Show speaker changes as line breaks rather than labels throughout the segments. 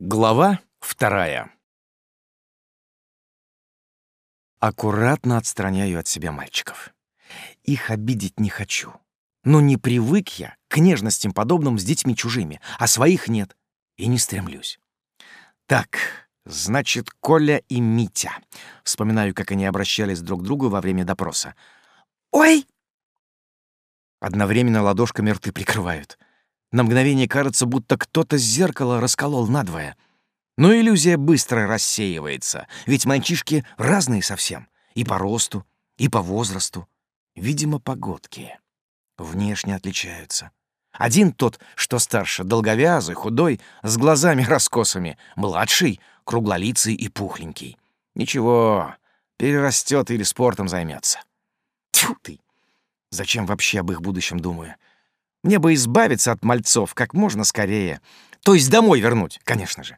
Глава вторая. Аккуратно отстраняю от себя мальчиков. Их обидеть не хочу. Но не привык я к нежностям, подобным с детьми чужими, а своих нет. И не стремлюсь. Так, значит, Коля и Митя. Вспоминаю, как они обращались друг к другу во время допроса. «Ой!» Одновременно ладошками рты прикрывают. На мгновение кажется, будто кто-то зеркало расколол надвое. Но иллюзия быстро рассеивается, ведь мальчишки разные совсем. И по росту, и по возрасту. Видимо, погодки. Внешне отличаются. Один тот, что старше, долговязый, худой, с глазами раскосами. Младший, круглолицый и пухленький. Ничего, перерастет или спортом займется. Тьфу ты! Зачем вообще об их будущем думаю? Мне бы избавиться от мальцов как можно скорее. То есть домой вернуть, конечно же.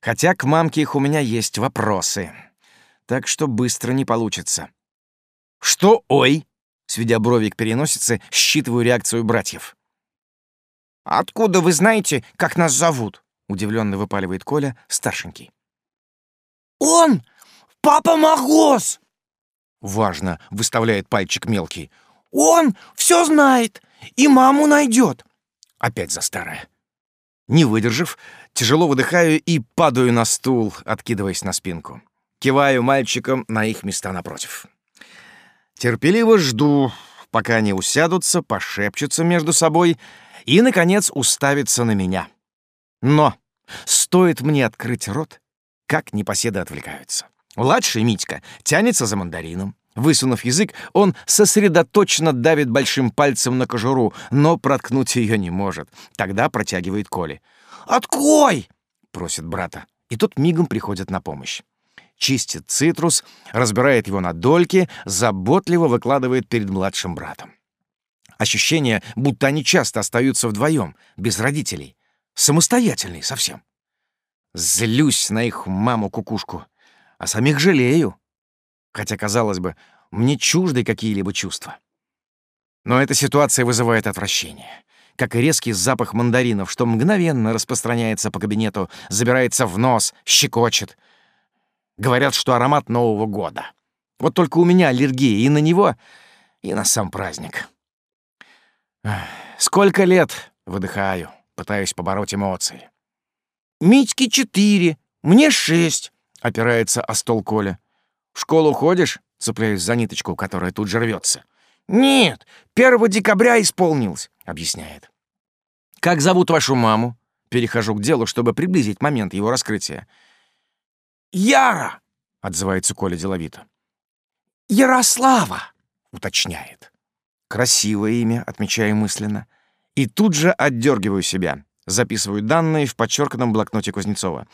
Хотя к мамке их у меня есть вопросы. Так что быстро не получится. «Что, ой?» — сведя брови к переносице, считываю реакцию братьев.
«Откуда вы знаете, как нас зовут?»
— удивленно выпаливает Коля, старшенький.
«Он! Папа Магос!»
Важно, выставляет пальчик мелкий.
«Он все знает! И маму найдет.
Опять за старое. Не выдержав, тяжело выдыхаю и падаю на стул, откидываясь на спинку. Киваю мальчикам на их места напротив. Терпеливо жду, пока они усядутся, пошепчутся между собой и, наконец, уставятся на меня. Но стоит мне открыть рот, как непоседы отвлекаются. Младший Митька тянется за мандарином. Высунув язык, он сосредоточенно давит большим пальцем на кожуру, но проткнуть ее не может. Тогда протягивает Коли.
«Открой!»
— просит брата. И тот мигом приходит на помощь. Чистит цитрус, разбирает его на дольки, заботливо выкладывает перед младшим братом. Ощущение, будто они часто остаются вдвоем, без родителей. Самостоятельные совсем. Злюсь на их маму-кукушку, а самих жалею. Хотя, казалось бы, мне чужды какие-либо чувства. Но эта ситуация вызывает отвращение. Как и резкий запах мандаринов, что мгновенно распространяется по кабинету, забирается в нос, щекочет. Говорят, что аромат Нового года. Вот только у меня аллергия и на него, и на сам праздник. Сколько лет? Выдыхаю, пытаюсь побороть эмоции.
«Митьке четыре, мне шесть», —
опирается о стол Коля. В школу ходишь?» — цепляюсь за ниточку, которая тут же рвется.
«Нет, 1 декабря исполнилось», — объясняет.
«Как зовут вашу маму?» Перехожу к делу, чтобы приблизить момент его раскрытия.
«Яра!»
— отзывается Коля деловито.
«Ярослава!»
— уточняет. Красивое имя, отмечаю мысленно. И тут же отдергиваю себя. Записываю данные в подчеркнутом блокноте Кузнецова.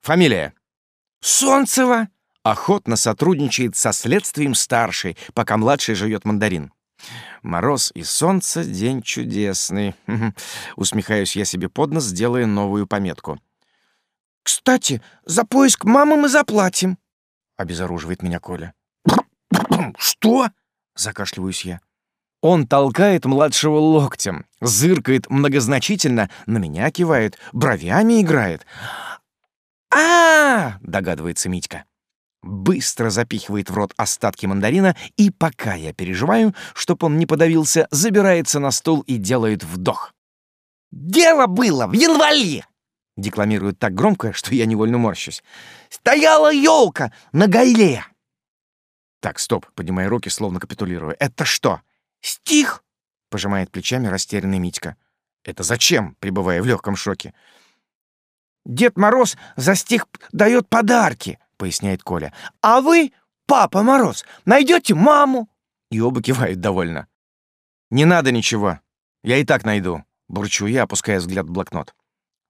Фамилия.
«Солнцева!»
Охотно сотрудничает со следствием старшей, пока младший жует мандарин. Мороз и солнце — день чудесный. Усмехаюсь я себе под нос, делая новую пометку.
«Кстати, за поиск мамы мы заплатим», —
обезоруживает меня Коля.
«Что?»
— закашливаюсь я. Он толкает младшего локтем, зыркает многозначительно, на меня кивает, бровями играет.
а, -а, -а
догадывается Митька быстро запихивает в рот остатки мандарина и, пока я переживаю, чтоб он не подавился, забирается на стул и делает вдох.
«Дело было в январе!»
— декламирует так громко, что я невольно морщусь.
«Стояла елка на гайле!»
«Так, стоп!» — поднимая руки, словно капитулируя. «Это что?»
«Стих!»
— пожимает плечами растерянный Митька. «Это зачем?» — пребывая в легком шоке.
«Дед Мороз за стих дает подарки!»
— поясняет Коля.
«А вы, Папа Мороз, найдете маму?»
И оба кивают довольно. «Не надо ничего. Я и так найду», — бурчу я, опуская взгляд в блокнот.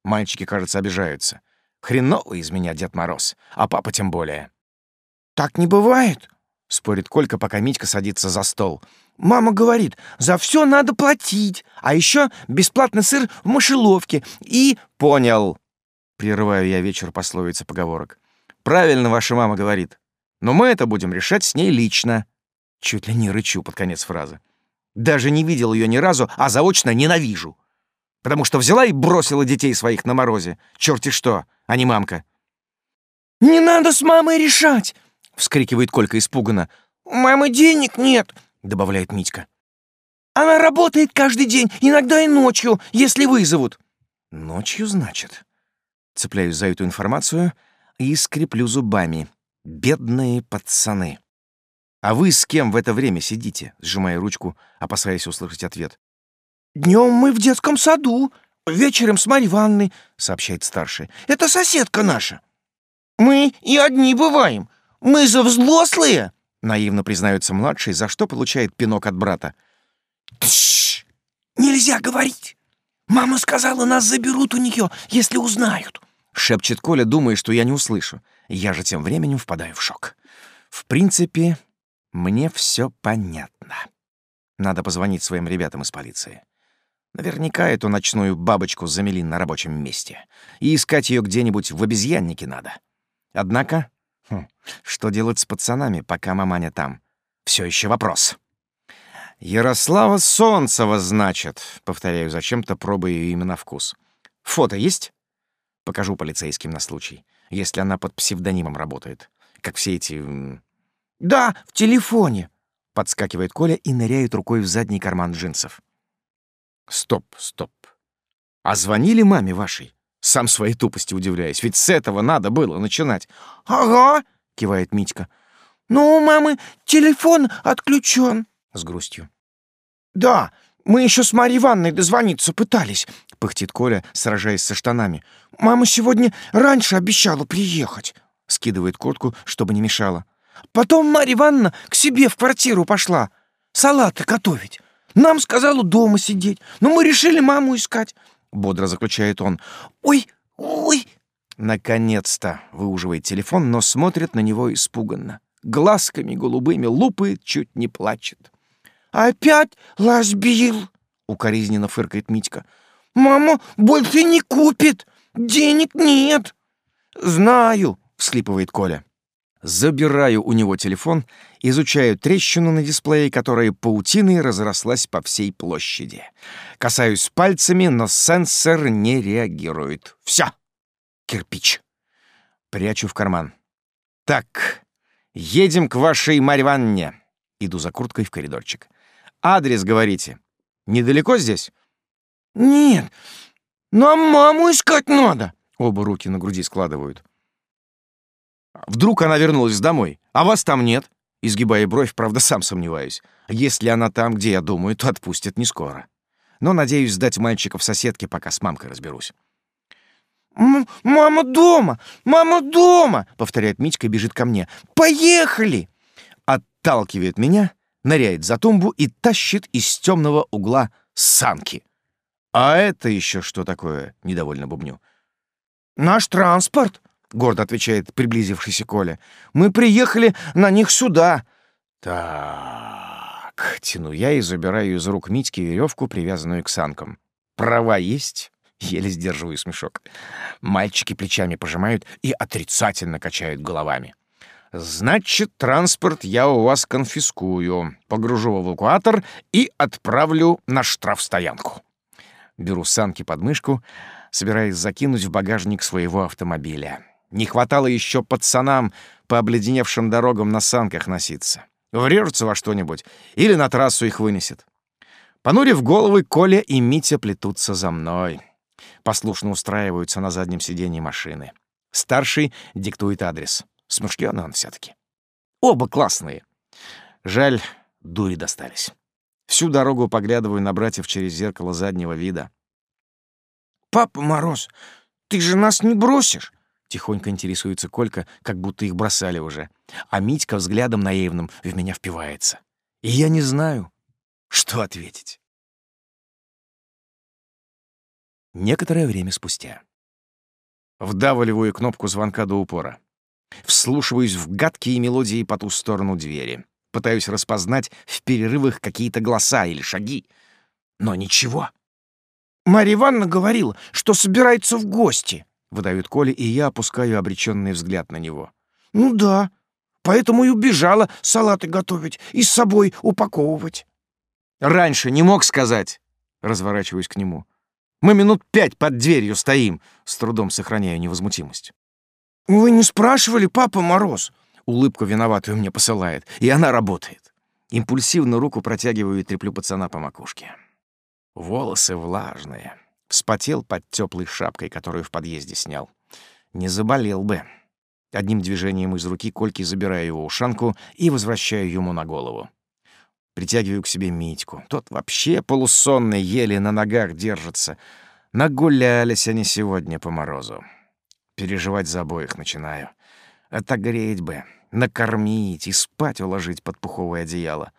Мальчики, кажется, обижаются. Хреновый из меня Дед Мороз, а папа тем более.
«Так не бывает», —
спорит Колька, пока Митька садится за стол.
«Мама говорит, за все надо платить, а еще бесплатный сыр в мышеловке и...»
«Понял», — прерываю я вечер пословицы поговорок. Правильно ваша мама говорит. Но мы это будем решать с ней лично. Чуть ли не рычу под конец фразы. Даже не видел ее ни разу, а заочно ненавижу. потому что взяла и бросила детей своих на морозе. Черти что, а не мамка.
«Не надо с мамой решать!»
— вскрикивает Колька испуганно.
«У мамы денег нет!»
— добавляет Митька.
«Она работает каждый день, иногда и ночью, если вызовут».
«Ночью, значит?» Цепляюсь за эту информацию и скреплю зубами. Бедные пацаны. «А вы с кем в это время сидите?» — сжимая ручку, опасаясь услышать ответ.
Днем мы в детском саду, вечером с Марьей Ивановной», — сообщает старший. «Это соседка наша». «Мы и одни бываем. Мы за взрослые», —
наивно признается младший, за что получает пинок от брата.
«Тш! Нельзя говорить. Мама сказала, нас заберут у нее, если узнают», —
шепчет Коля, думая, что я не услышу. Я же тем временем впадаю в шок. В принципе, мне все понятно. Надо позвонить своим ребятам из полиции. Наверняка эту ночную бабочку замели на рабочем месте. И искать ее где-нибудь в обезьяннике надо. Однако, хм, что делать с пацанами, пока маманя там? Все еще вопрос. «Ярослава Солнцева, значит», — повторяю зачем-то, пробуя ее имя на вкус. «Фото есть?» Покажу полицейским на случай, если она под псевдонимом работает. Как все эти
«Да, в телефоне», —
подскакивает Коля и ныряет рукой в задний карман джинсов. «Стоп, стоп. А звонили маме вашей?» Сам своей тупости удивляюсь, ведь с этого надо было начинать.
«Ага», — кивает Митька. «Но у мамы телефон отключен», — с грустью. «Да, мы еще с Марьей Ивановной дозвониться пытались», — пыхтит Коля, сражаясь со штанами. «Мама сегодня раньше обещала приехать», — скидывает куртку, чтобы не мешало. Потом Марья Ивановна к себе в квартиру пошла. Салаты готовить. Нам сказала дома сидеть, но мы решили маму искать. Бодро заключает он. Ой, ой.
Наконец-то выуживает телефон, но смотрит на него испуганно. Глазками голубыми лупает, чуть не плачет.
«Опять лазбил!» — укоризненно фыркает Митька. «Мама больше не купит! Денег нет!»
«Знаю!» — вслипывает Коля. Забираю у него телефон, изучаю трещину на дисплее, которая паутиной разрослась по всей площади. Касаюсь пальцами, но сенсор не реагирует. Все. Кирпич. Прячу в карман. Так, едем к вашей Марьванне. Иду за курткой в коридорчик. Адрес говорите. Недалеко здесь?
Нет, нам маму искать надо.
Оба руки на груди складывают. Вдруг она вернулась домой, а вас там нет? Изгибая бровь, правда, сам сомневаюсь. Если она там, где я думаю, то отпустят не скоро. Но надеюсь сдать мальчика в соседке, пока с мамкой разберусь.
«Мама дома! Мама дома!» — повторяет Митька и бежит ко мне. «Поехали!»
Отталкивает меня, ныряет за тумбу и тащит из темного угла санки. «А это еще что такое?» — недовольно бубню.
«Наш транспорт!» — гордо отвечает приблизившийся Коля. «Мы приехали на них сюда».
«Так...» — тяну я и забираю из рук Митьки веревку, привязанную к санкам. «Права есть?» — еле сдерживаю смешок. Мальчики плечами пожимают и отрицательно качают головами. «Значит, транспорт я у вас конфискую, погружу в эвакуатор и отправлю на штрафстоянку». Беру санки под мышку, собираясь закинуть в багажник своего автомобиля. Не хватало еще пацанам по обледеневшим дорогам на санках носиться. Врежутся во что-нибудь или на трассу их вынесет. Понурив головы, Коля и Митя плетутся за мной. Послушно устраиваются на заднем сиденье машины. Старший диктует адрес. Смышлёный он все таки Оба классные. Жаль, дури достались. Всю дорогу поглядываю на братьев через зеркало заднего вида.
«Папа Мороз, ты же нас не бросишь?»
Тихонько интересуется Колька, как будто их бросали уже. А Митька взглядом наивным в меня впивается. И я не знаю, что ответить. Некоторое время спустя. Вдавливаю кнопку звонка до упора. Вслушиваюсь в гадкие мелодии по ту сторону двери. Пытаюсь распознать в перерывах какие-то голоса или шаги. Но ничего.
Марья Ивановна говорила, что собирается в гости.
— выдает Коля, и я опускаю обреченный взгляд на него.
«Ну да, поэтому и убежала салаты готовить и с собой упаковывать».
«Раньше не мог сказать?» — разворачиваюсь к нему. Мы минут пять под дверью стоим, с трудом сохраняю невозмутимость.
«Вы не спрашивали, Папа Мороз?»
Улыбку виноватую мне посылает, и она работает. Импульсивно руку протягиваю и треплю пацана по макушке. Волосы влажные. Вспотел под теплой шапкой, которую в подъезде снял. Не заболел бы. Одним движением из руки Кольки забираю его ушанку и возвращаю ему на голову. Притягиваю к себе Митьку. Тот вообще полусонный, еле на ногах держится. Нагулялись они сегодня по морозу. Переживать за обоих начинаю. Отогреть бы, накормить и спать уложить под пуховое одеяло.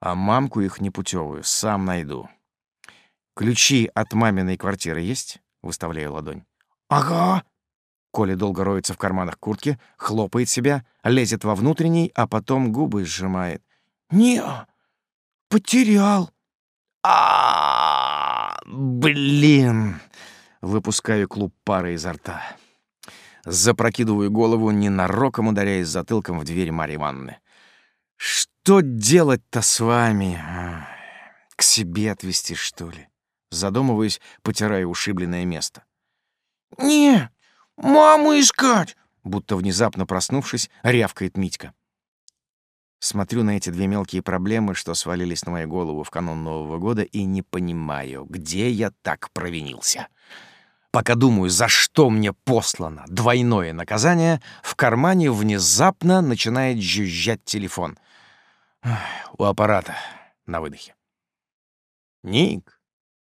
А мамку их непутевую сам найду. «Ключи от маминой квартиры есть?» — выставляю ладонь.
«Ага».
Коля долго роется в карманах куртки, хлопает себя, лезет во внутренний, а потом губы сжимает.
«Не, потерял».
а Блин! Выпускаю клуб пары изо рта. Запрокидываю голову, ненароком ударяясь затылком в дверь Марьи Ивановны. «Что делать-то с вами? К себе отвезти, что ли?» Задумываюсь, потирая ушибленное место.
«Не, маму искать!»
Будто внезапно проснувшись, рявкает Митька. Смотрю на эти две мелкие проблемы, что свалились на мою голову в канун Нового года, и не понимаю, где я так провинился. Пока думаю, за что мне послано двойное наказание, в кармане внезапно начинает жужжать телефон. У аппарата на выдохе. «Ник,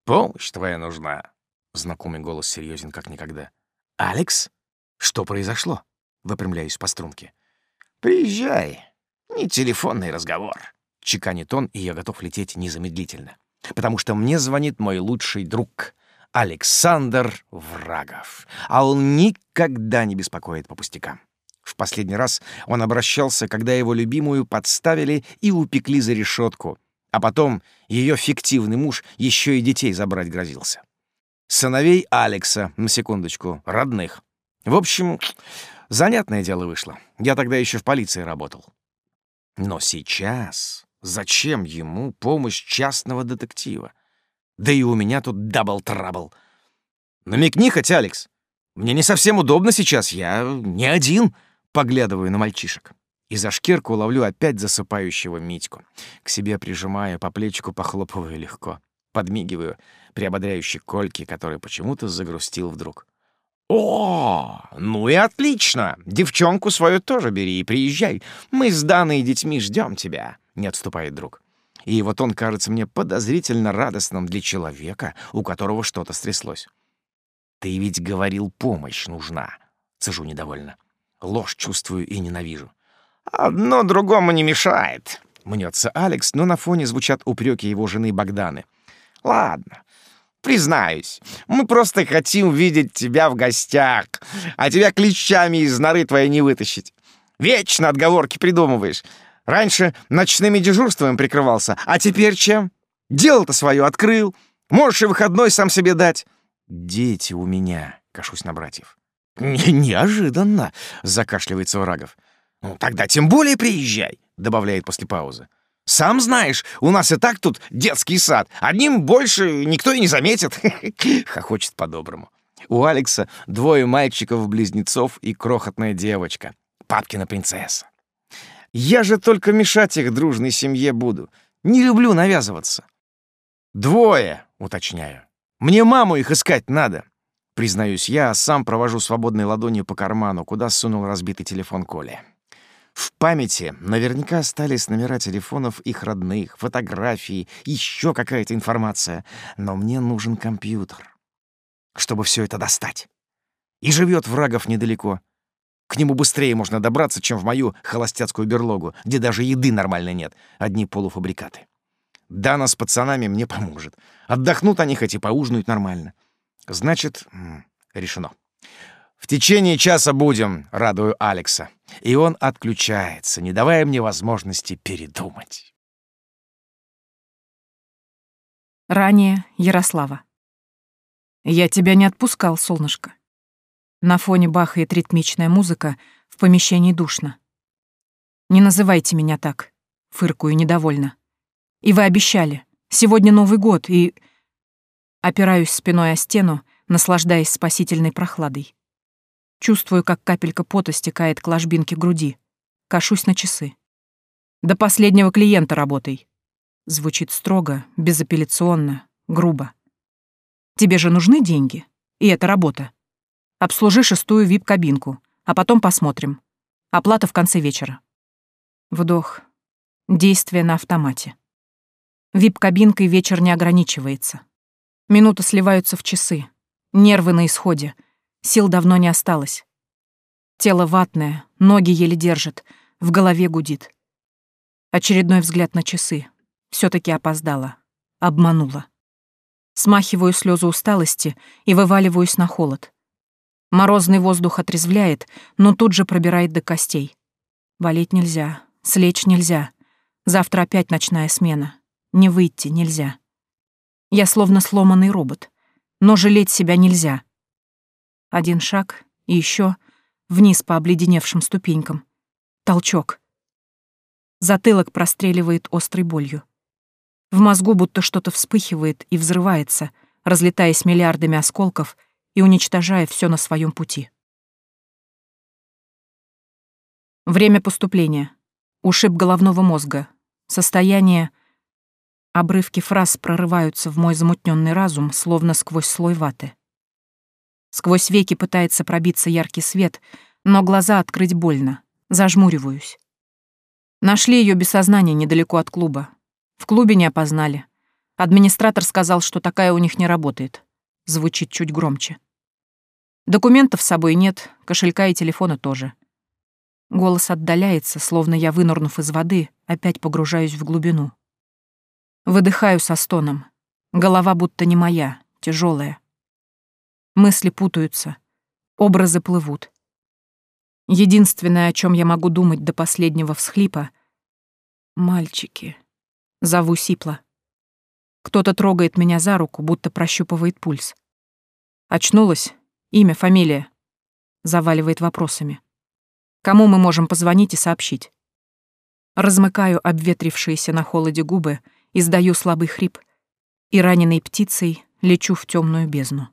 помощь твоя нужна». Знакомый голос серьезен как никогда. «Алекс? Что произошло?» Выпрямляюсь по струнке. «Приезжай. Не телефонный разговор». Чеканит он, и я готов лететь незамедлительно. Потому что мне звонит мой лучший друг — Александр Врагов. А он никогда не беспокоит по пустякам. В последний раз он обращался, когда его любимую подставили и упекли за решетку, а потом ее фиктивный муж еще и детей забрать грозился. Сыновей Алекса, на секундочку, родных. В общем, занятное дело вышло. Я тогда еще в полиции работал. Но сейчас зачем ему помощь частного детектива? Да и у меня тут double trouble. Намекни хоть, Алекс. Мне не совсем удобно сейчас, я не один. Поглядываю на мальчишек. И за шкирку ловлю опять засыпающего Митьку. К себе прижимаю, по плечику похлопываю легко. Подмигиваю приободряюще Кольке, который почему-то загрустил вдруг. «О, ну и отлично! Девчонку свою тоже бери и приезжай. Мы с Даной и детьми ждем тебя», — не отступает друг. И вот он кажется мне подозрительно радостным для человека, у которого что-то стряслось. «Ты ведь говорил, помощь нужна», — цежу недовольно. Ложь чувствую и ненавижу. «Одно другому не мешает», — мнется Алекс, но на фоне звучат упреки его жены Богданы. «Ладно, признаюсь, мы просто хотим видеть тебя в гостях, а тебя клещами из норы твоей не вытащить. Вечно отговорки придумываешь. Раньше ночными дежурствами прикрывался, а теперь чем? Дело-то свое открыл. Можешь и выходной сам себе дать. Дети у меня, кашусь на братьев. Не неожиданно, закашливается Врагов. Ну, тогда тем более приезжай, добавляет после паузы. Сам знаешь, у нас и так тут детский сад. Одним больше никто и не заметит. Хохочет по-доброму. У Алекса двое мальчиков-близнецов и крохотная девочка. Папкина принцесса. Я же только мешать их дружной семье буду. Не люблю навязываться. Двое, уточняю. Мне маму их искать надо. Признаюсь я, а сам провожу свободной ладонью по карману, куда сунул разбитый телефон Коли. В памяти наверняка остались номера телефонов их родных, фотографии, еще какая-то информация. Но мне нужен компьютер, чтобы все это достать. И живет врагов недалеко. К нему быстрее можно добраться, чем в мою холостяцкую берлогу, где даже еды нормально нет, одни полуфабрикаты. Дана с пацанами мне поможет. Отдохнут они хоть и поужинают нормально. Значит, решено. В течение часа будем, радую Алекса. И он отключается, не давая мне возможности передумать.
Ранее Ярослава. Я тебя не отпускал, солнышко. На фоне бахает ритмичная музыка, в помещении душно. «Не называйте меня так», — фыркую недовольно. «И вы обещали. Сегодня Новый год, и...» Опираюсь спиной о стену, наслаждаясь спасительной прохладой. Чувствую, как капелька пота стекает к ложбинке груди. Кашусь на часы. «До последнего клиента работай!» Звучит строго, безапелляционно, грубо. «Тебе же нужны деньги? И это работа. Обслужи шестую вип-кабинку, а потом посмотрим. Оплата в конце вечера». Вдох. Действие на автомате. Вип-кабинкой вечер не ограничивается. Минуты сливаются в часы. Нервы на исходе. Сил давно не осталось. Тело ватное, ноги еле держат, в голове гудит. Очередной взгляд на часы. все таки опоздала. Обманула. Смахиваю слезы усталости и вываливаюсь на холод. Морозный воздух отрезвляет, но тут же пробирает до костей. Болеть нельзя, слечь нельзя. Завтра опять ночная смена. Не выйти нельзя. Я словно сломанный робот, но жалеть себя нельзя. Один шаг и еще вниз по обледеневшим ступенькам. Толчок. Затылок простреливает острой болью. В мозгу будто что-то вспыхивает и взрывается, разлетаясь миллиардами осколков и уничтожая все на своем пути. Время поступления. Ушиб головного мозга. Состояние Обрывки фраз прорываются в мой замутненный разум, словно сквозь слой ваты. Сквозь веки пытается пробиться яркий свет, но глаза открыть больно. Зажмуриваюсь. Нашли ее без сознания недалеко от клуба. В клубе не опознали. Администратор сказал, что такая у них не работает. Звучит чуть громче. Документов с собой нет, кошелька и телефона тоже. Голос отдаляется, словно я, вынырнув из воды, опять погружаюсь в глубину. Выдыхаю со стоном. Голова будто не моя, тяжелая. Мысли путаются, образы плывут. Единственное, о чем я могу думать до последнего всхлипа — мальчики. Зову Сипла. Кто-то трогает меня за руку, будто прощупывает пульс. Очнулась? Имя, фамилия? Заваливает вопросами. Кому мы можем позвонить и сообщить? Размыкаю обветрившиеся на холоде губы — издаю слабый хрип и раненой птицей лечу в темную бездну.